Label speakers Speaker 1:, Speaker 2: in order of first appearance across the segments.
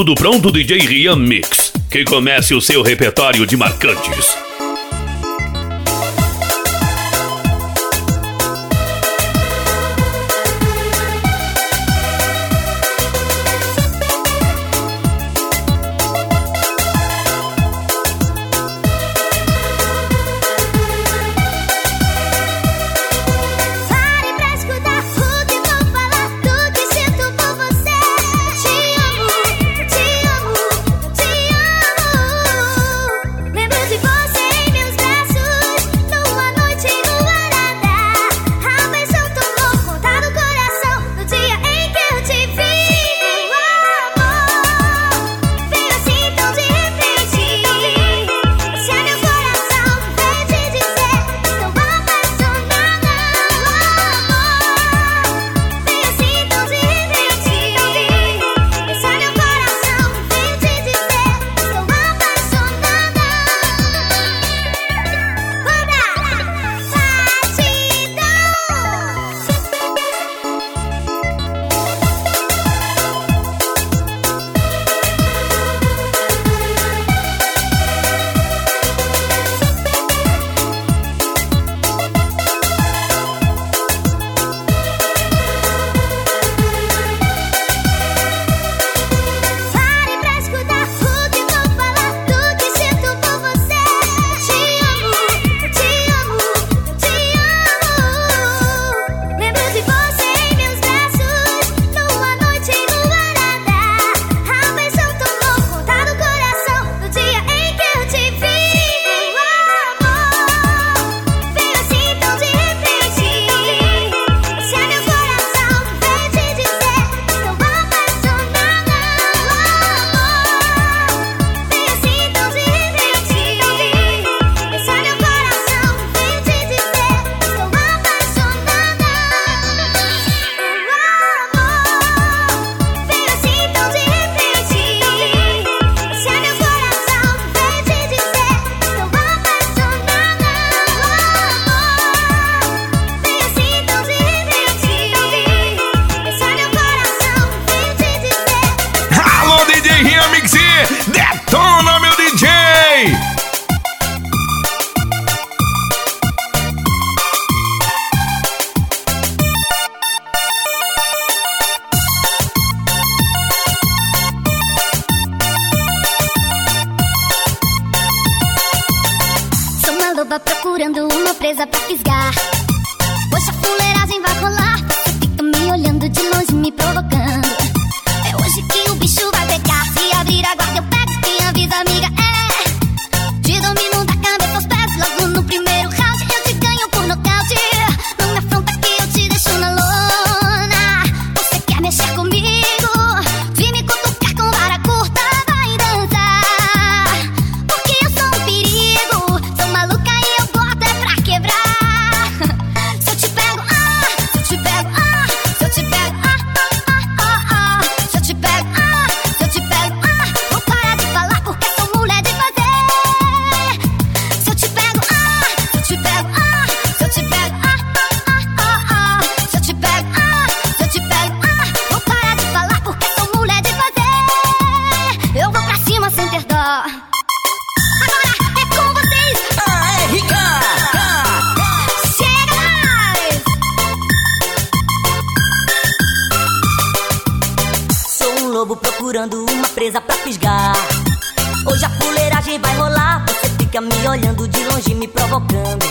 Speaker 1: tudo pronto, DJ Rian Mix. Que comece o seu repertório de marcantes.
Speaker 2: presa pra fisgar. Hoje a fuleiragem vai rolar. Você fica me olhando de longe, me provocando.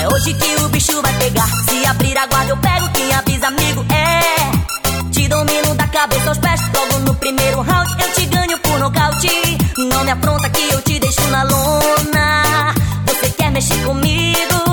Speaker 2: É hoje que o bicho vai pegar. Se abrir a guarda, eu pego quem avisa, amigo. É, te domino da cabeça aos pés. Logo no primeiro round, eu te ganho por nocaute. Não me apronta que eu te deixo na lona. Você quer mexer comigo?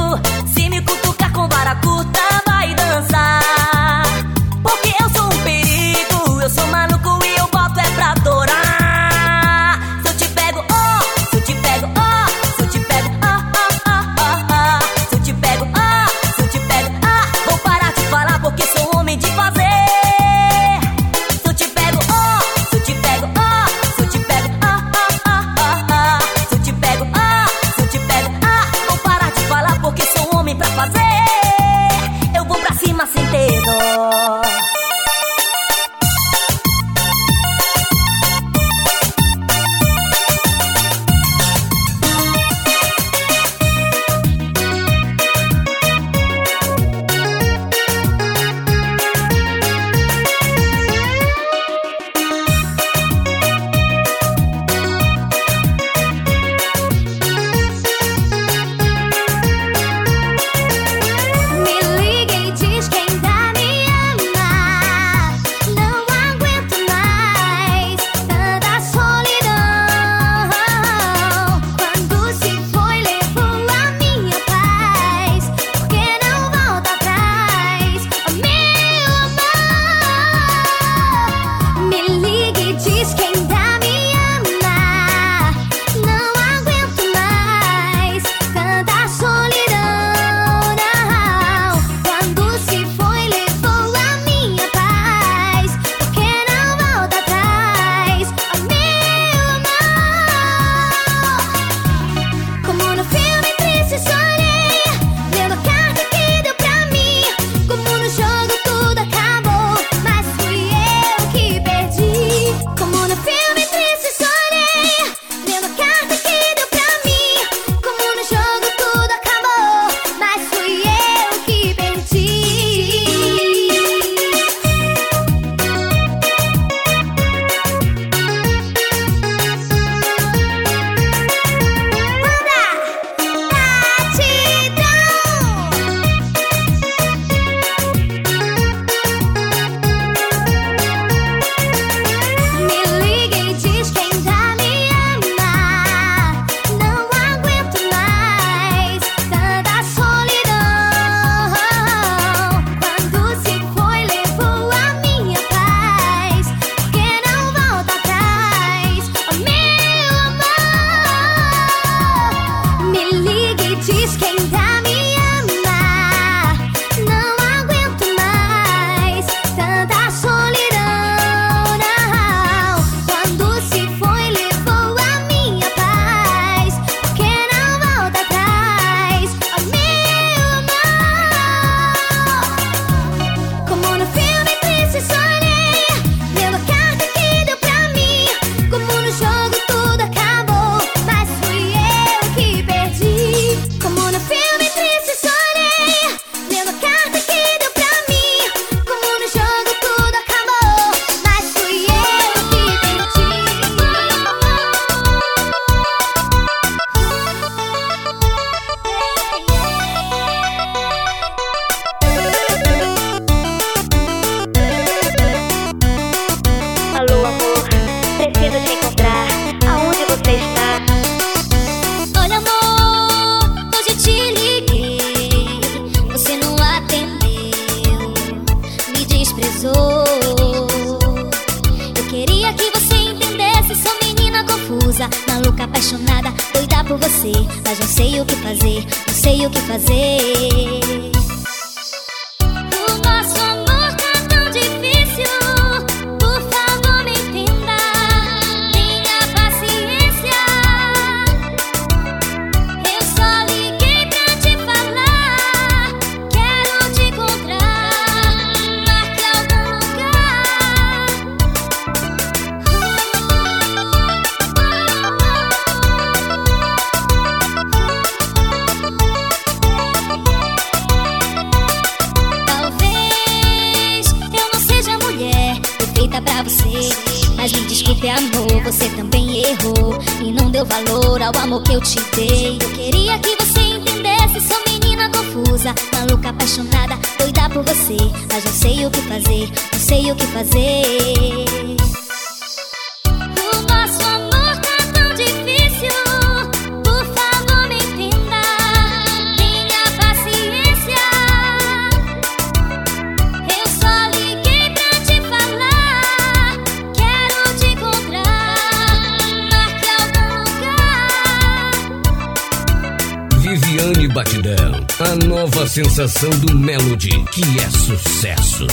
Speaker 3: Batidão, a nova sensação do Melody, que é sucesso.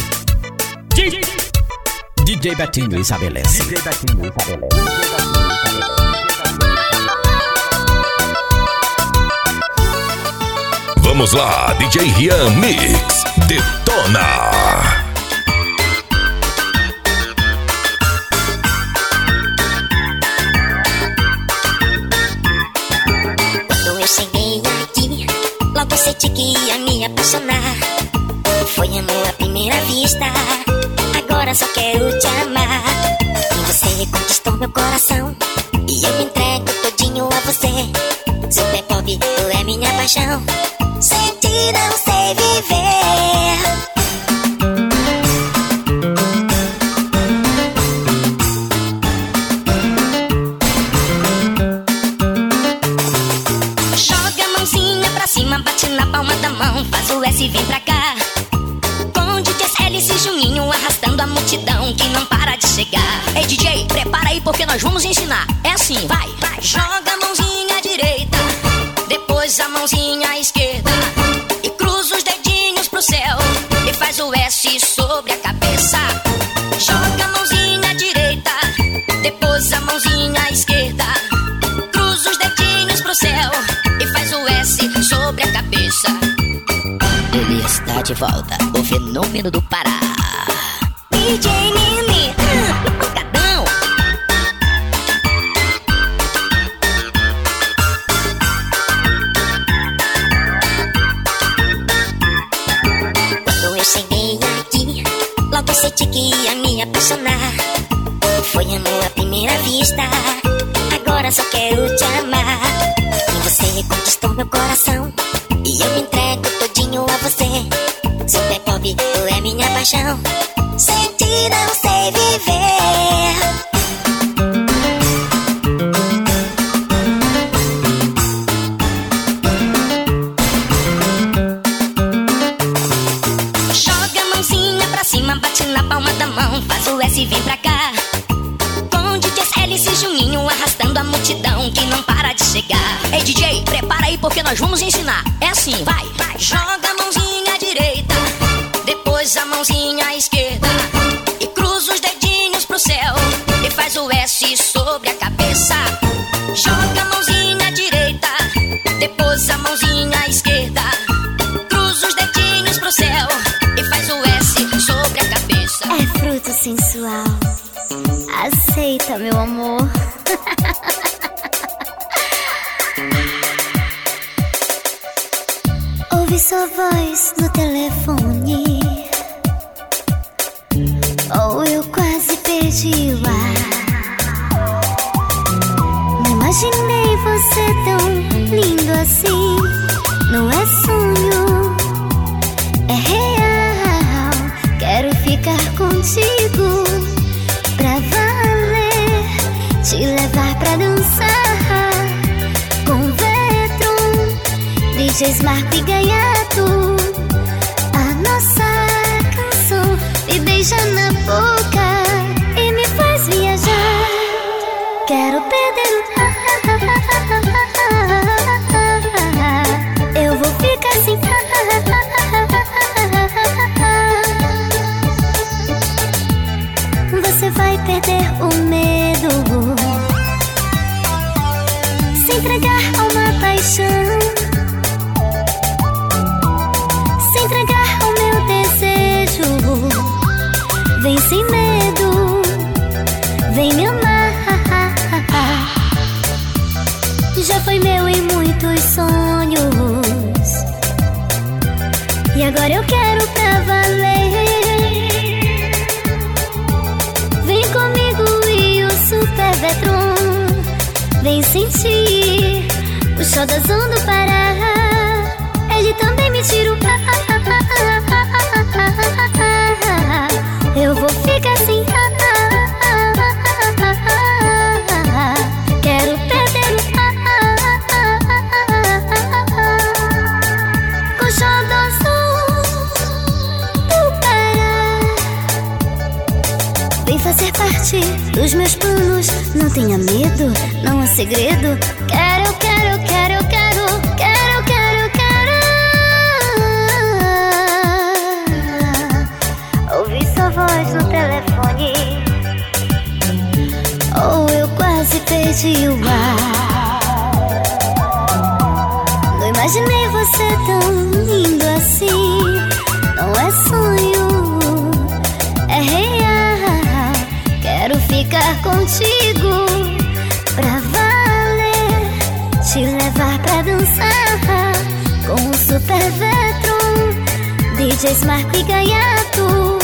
Speaker 4: DJ, DJ Betinho estabelece. DJ Betinho estabelece.
Speaker 3: Vamos lá, DJ Rian Mix, detona!
Speaker 5: Senti que ia me apaixonar. Foi amor à primeira vista. Agora só quero te amar. E você conquistou meu coração. E eu me entrego todinho a você. Super pop, tu é minha paixão. Sem
Speaker 6: assim, vai, vai.
Speaker 5: Joga a mãozinha direita, depois a mãozinha esquerda. E cruza os dedinhos pro céu e faz o S sobre a cabeça. Joga a mãozinha direita, depois a mãozinha esquerda. Cruza os dedinhos pro céu e faz o S sobre a cabeça
Speaker 6: está de volta, o fenômeno do Pará.
Speaker 5: Agora só quero te amar. E você conquistou meu coração, e eu me entrego todinho a você. Super pop, tu é minha paixão. Sem ti não sei só dançando para
Speaker 1: Ele também me tira o Eu vou ficar assim. Quero perder o Com do Pará. Vem fazer parte dos meus planos. Não tenha medo, não há segredo. onde. Não imaginei você tão lindo assim. Não é sonho, é real. Quero ficar contigo pra valer. Te levar pra dançar com o Super Vetron, DJs Marco e Gaiato.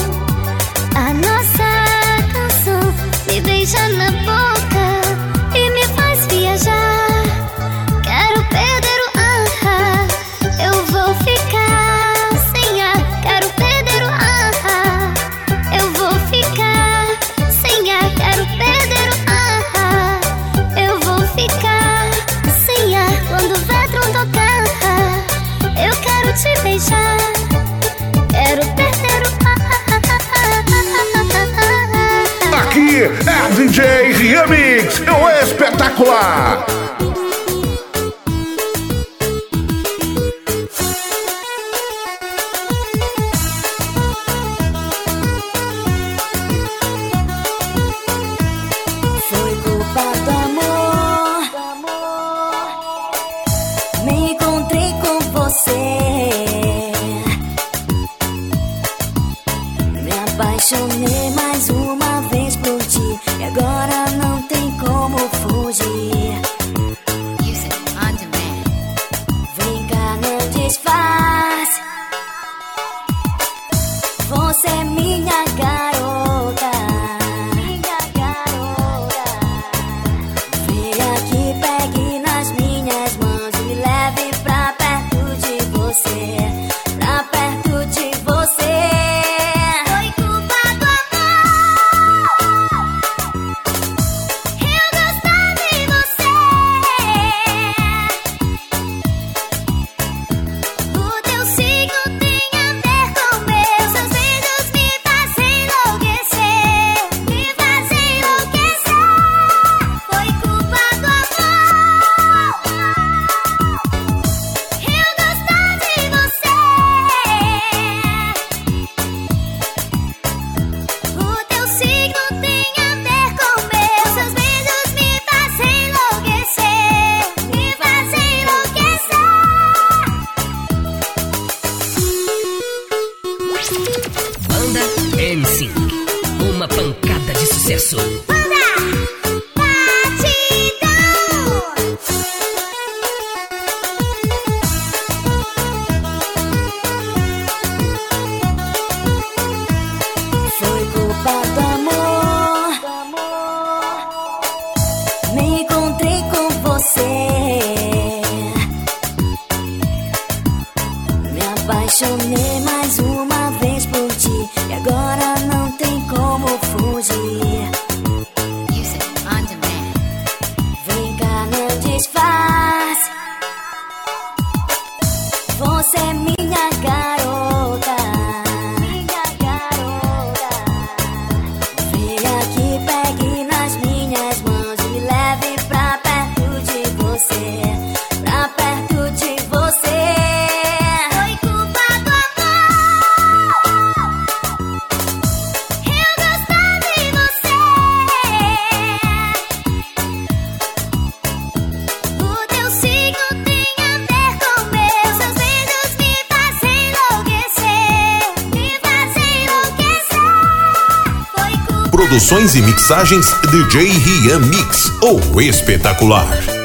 Speaker 7: produções e mixagens DJ Rian Mix, ou espetacular.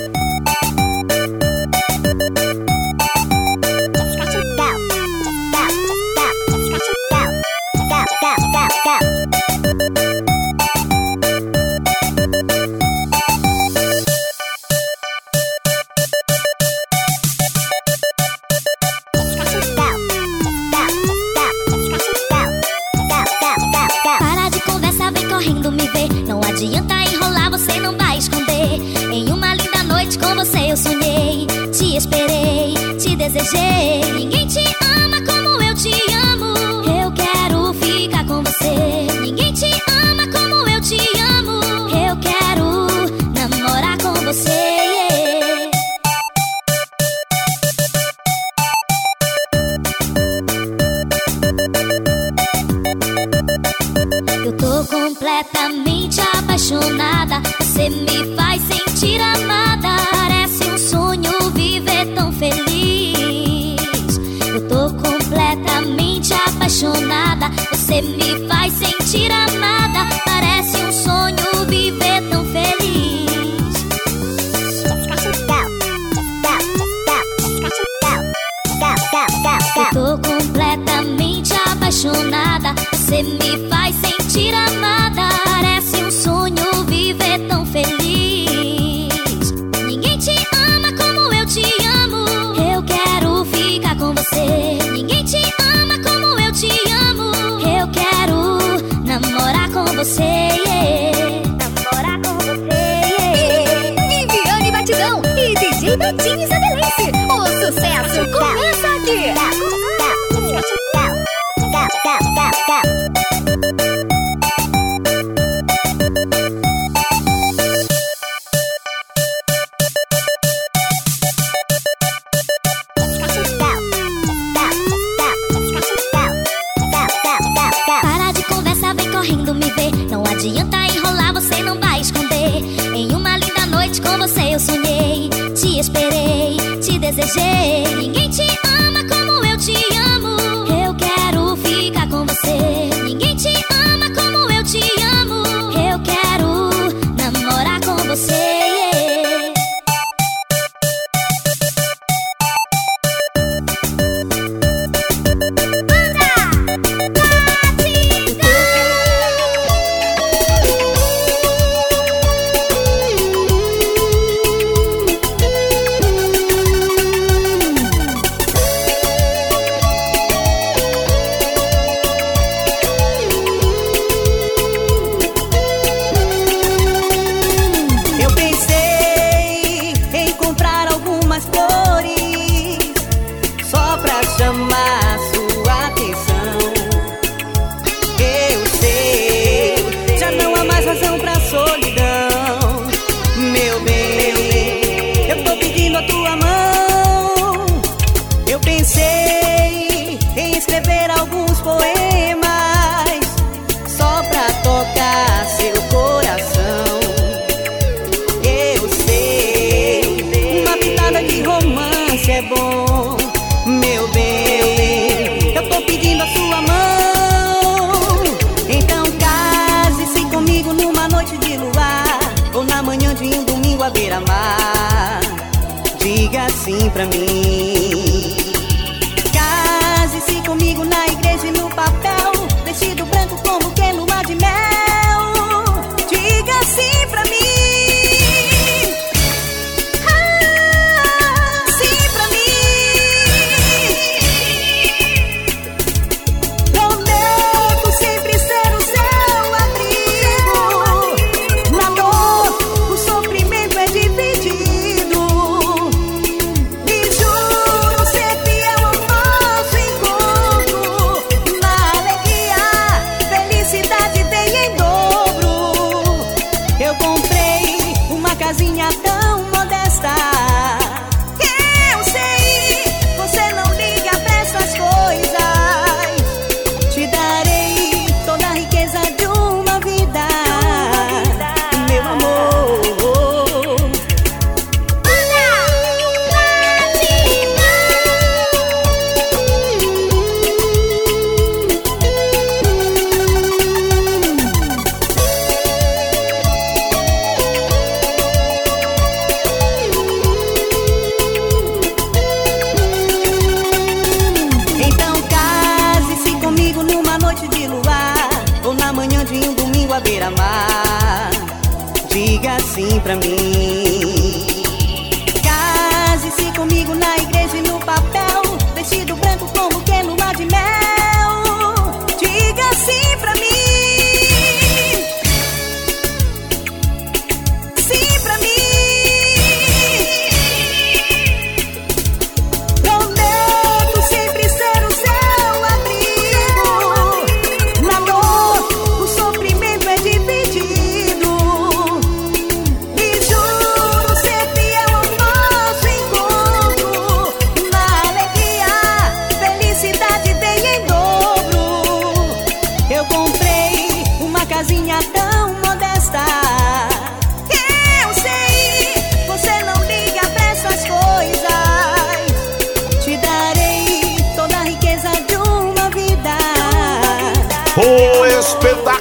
Speaker 8: Esperei, te desejei. Ninguém te ama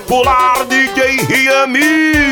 Speaker 9: popular DJ
Speaker 1: Riami.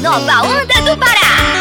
Speaker 1: Nova Onda do Pará.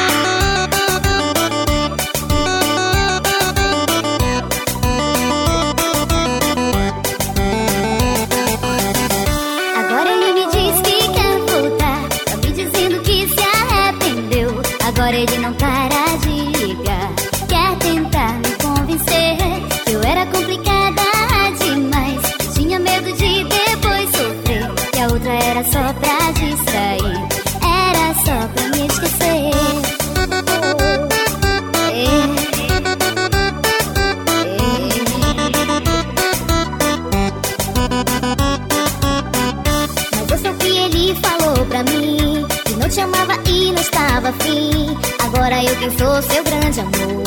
Speaker 10: sou seu grande amor.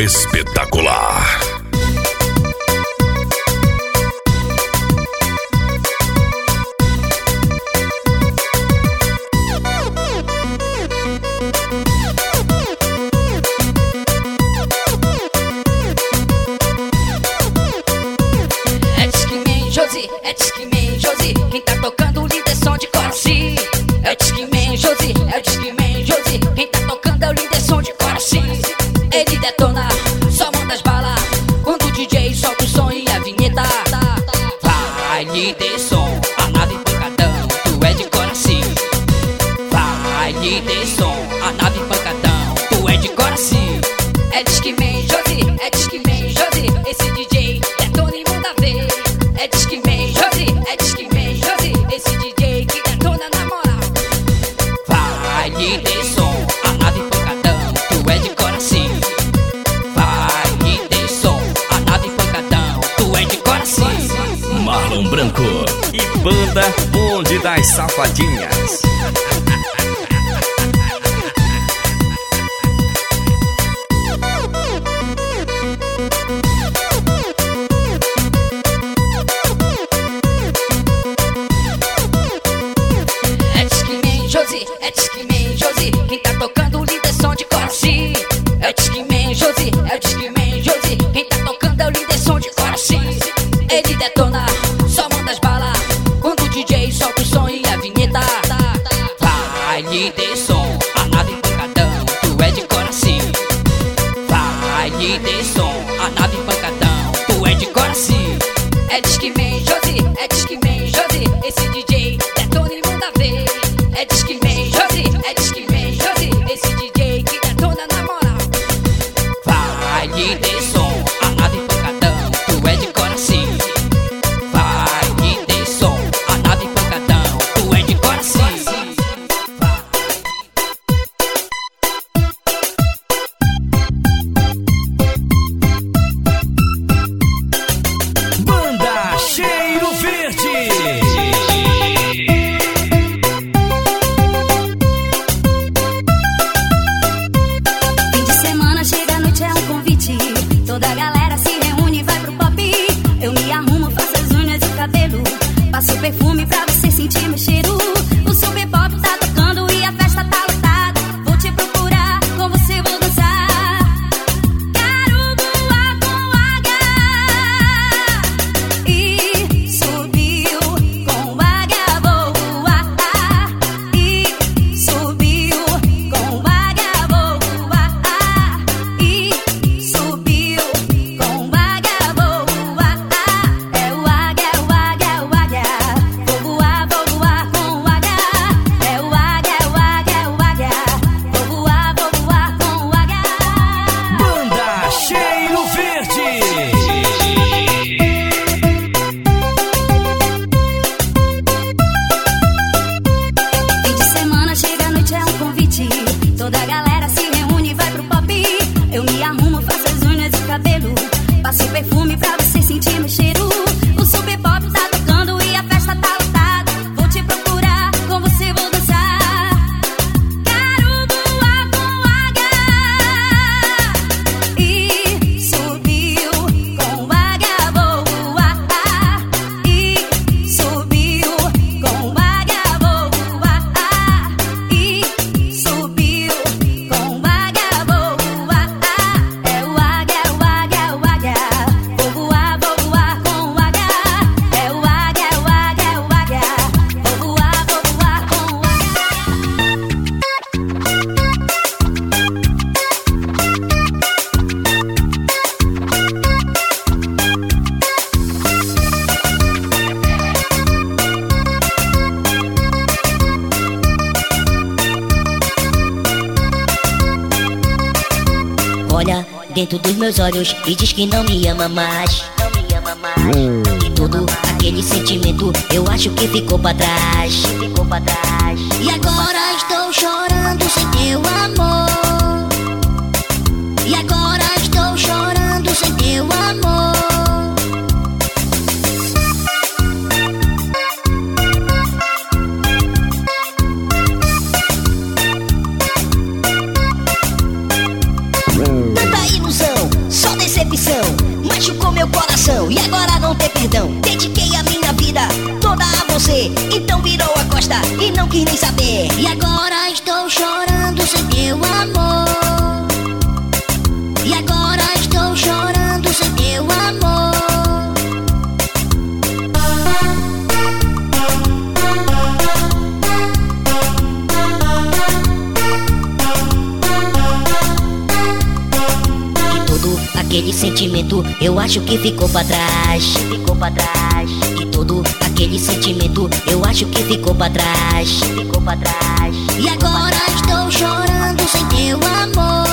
Speaker 11: espetacular. olhos e diz que não me ama mais. Não me ama mais. Hum. E todo aquele sentimento eu acho que ficou pra trás. Ficou pra trás. E agora? acho que ficou pra trás, ficou pra trás. E todo aquele sentimento, eu acho que ficou pra trás, ficou pra trás. E agora estou chorando sem teu amor.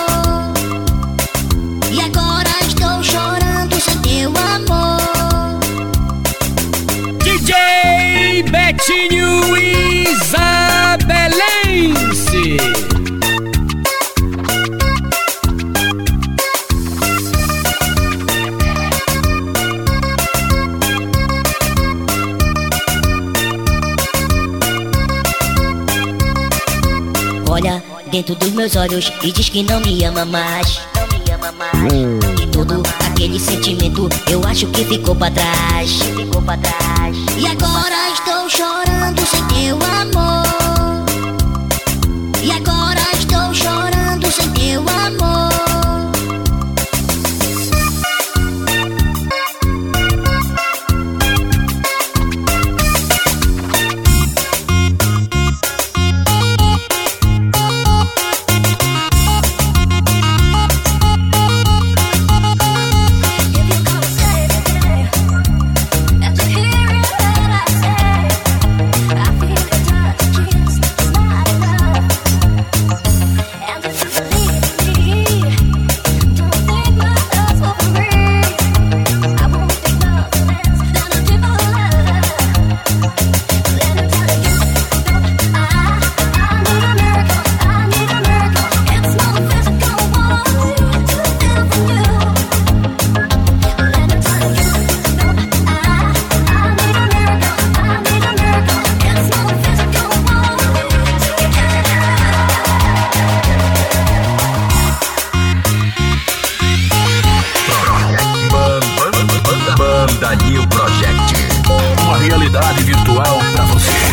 Speaker 11: E agora estou chorando sem teu amor.
Speaker 12: DJ Betinho
Speaker 13: Isa dentro dos meus olhos e diz que não me ama mais. Não me ama mais. E todo aquele sentimento eu acho que ficou pra trás. Ficou pra trás. E agora estou chorando sem teu amor.
Speaker 2: New Project. Uma realidade virtual pra você.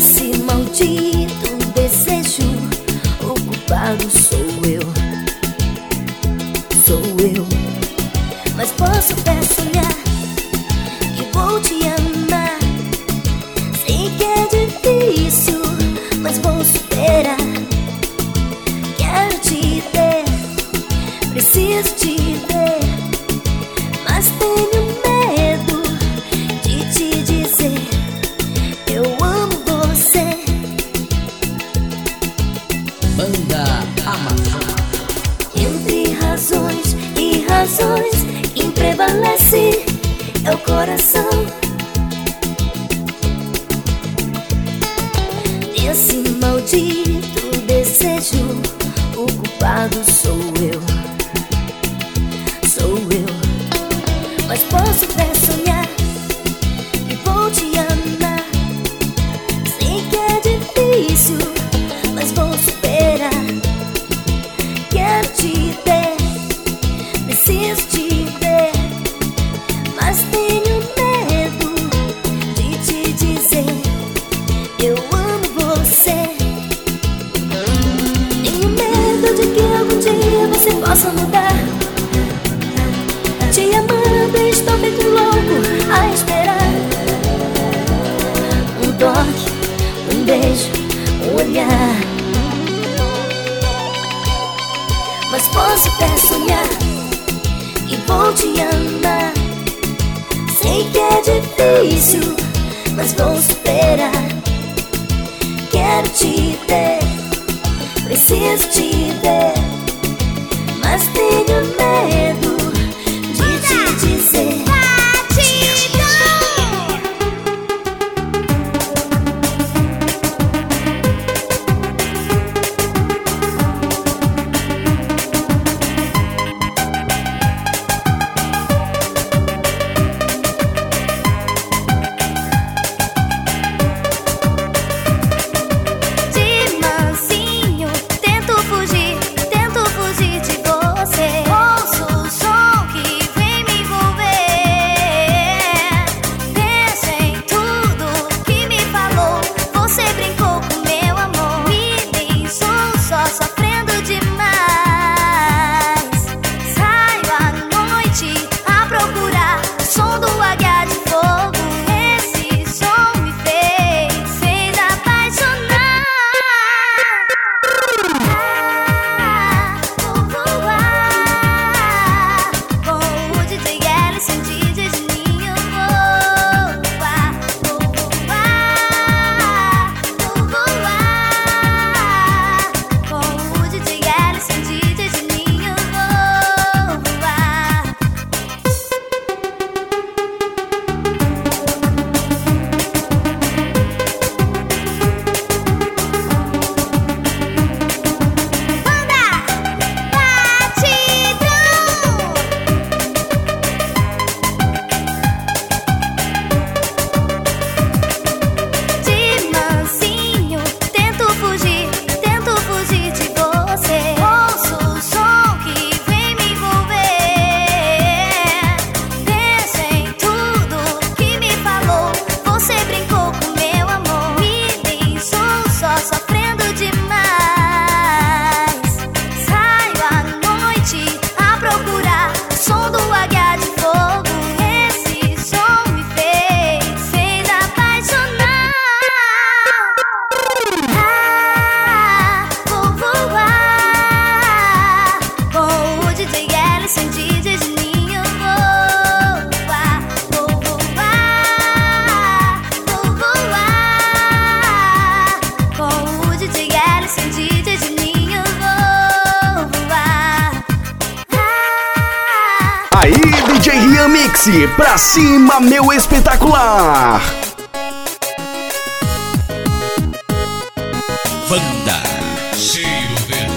Speaker 8: esse
Speaker 14: maldito desejo, ocupado sou.
Speaker 7: pra cima, meu espetacular!
Speaker 2: Vanda Cheiro Verde.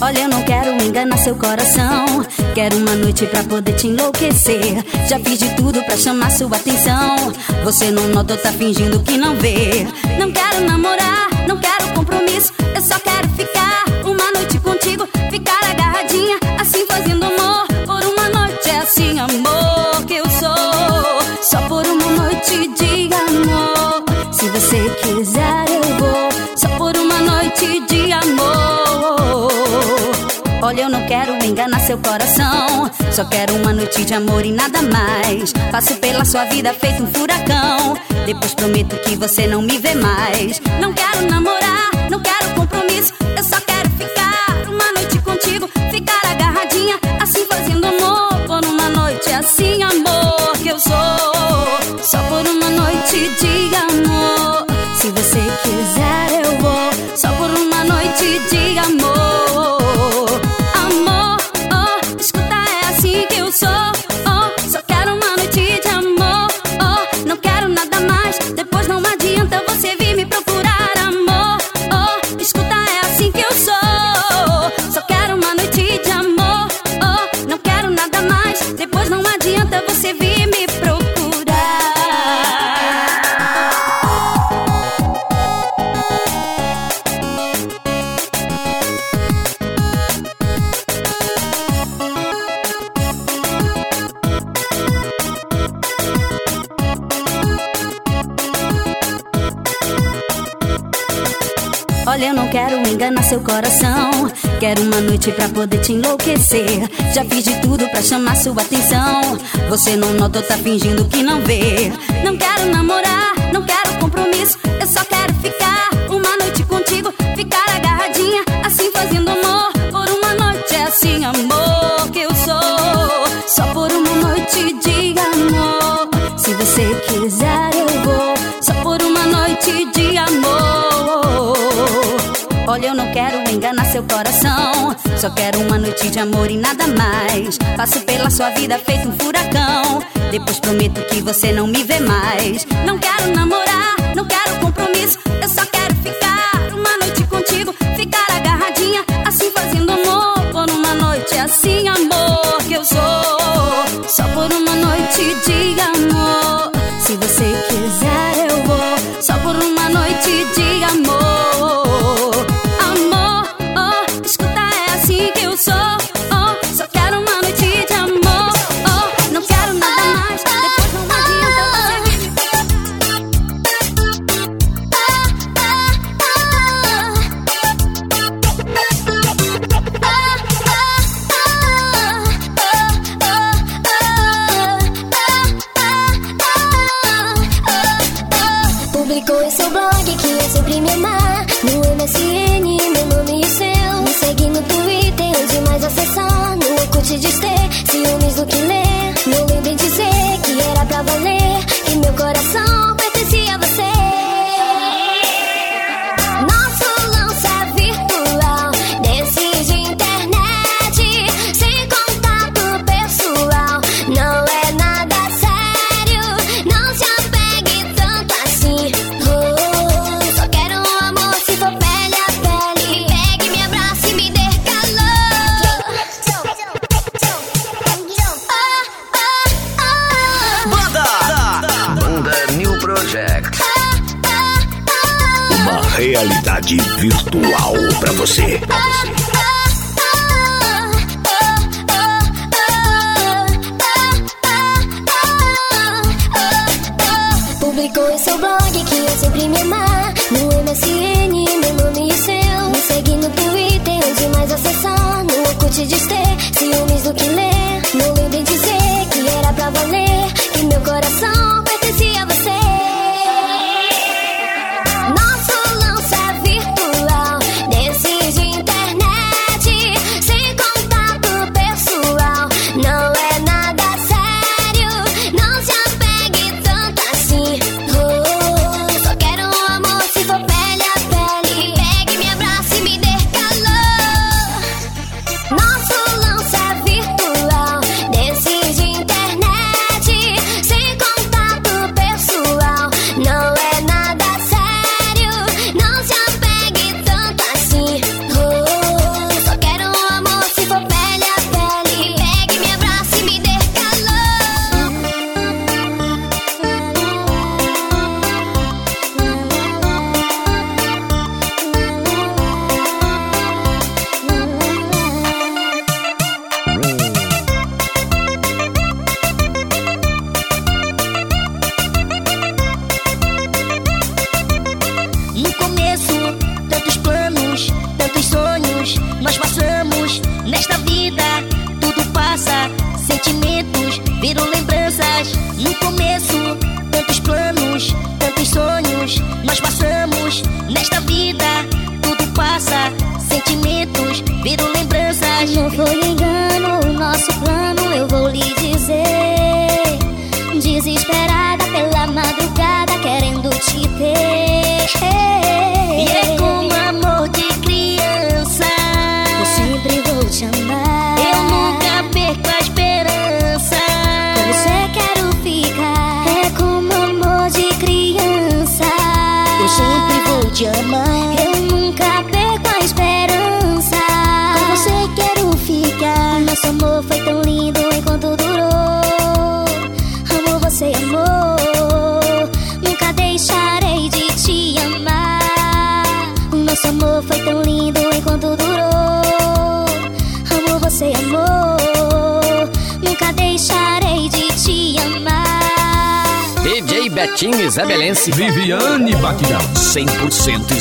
Speaker 11: Olha, eu não quero enganar seu coração. Quero uma noite pra poder te enlouquecer. Já fiz de tudo pra chamar sua atenção. Você não notou, tá fingindo que não vê. Não quero namorar, não quero compromisso. Eu só quero ficar uma noite contigo. Ficar agarradinha, assim fazendo amor. Por uma noite é assim, amor, que eu sou. Só por uma noite de amor. Se você quiser, quero enganar seu coração. Só quero uma noite de amor e nada mais. Passo pela sua vida feito um furacão. Depois prometo que você não me vê mais. Não quero namorar, não quero compromisso. coração. Quero uma noite pra poder te enlouquecer. Já fiz de tudo pra chamar sua atenção. Você não nota tá fingindo que não vê. Não quero namorar, não quero compromisso. Eu só quero ficar uma noite contigo. Ficar agarradinha, assim fazendo amor. Por uma noite é assim, amor, que eu sou. Só por uma noite de amor. Se você quiser. quero enganar seu coração. Só quero uma noite de amor e nada mais. Passo pela sua vida feito um furacão. Depois prometo que você não me vê mais. Não quero namorar, não quero compromisso. Eu só quero ficar uma noite contigo. Ficar agarradinha, assim fazendo amor. Por uma noite assim, amor, que eu sou. Só por uma noite,
Speaker 2: diga.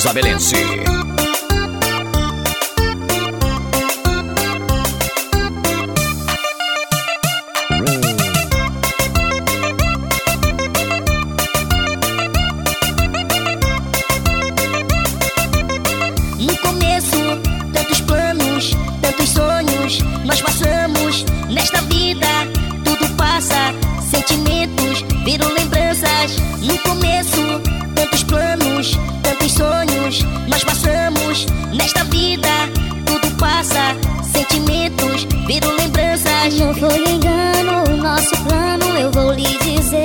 Speaker 2: Isabelense.
Speaker 15: Nosso plano, eu vou lhe dizer.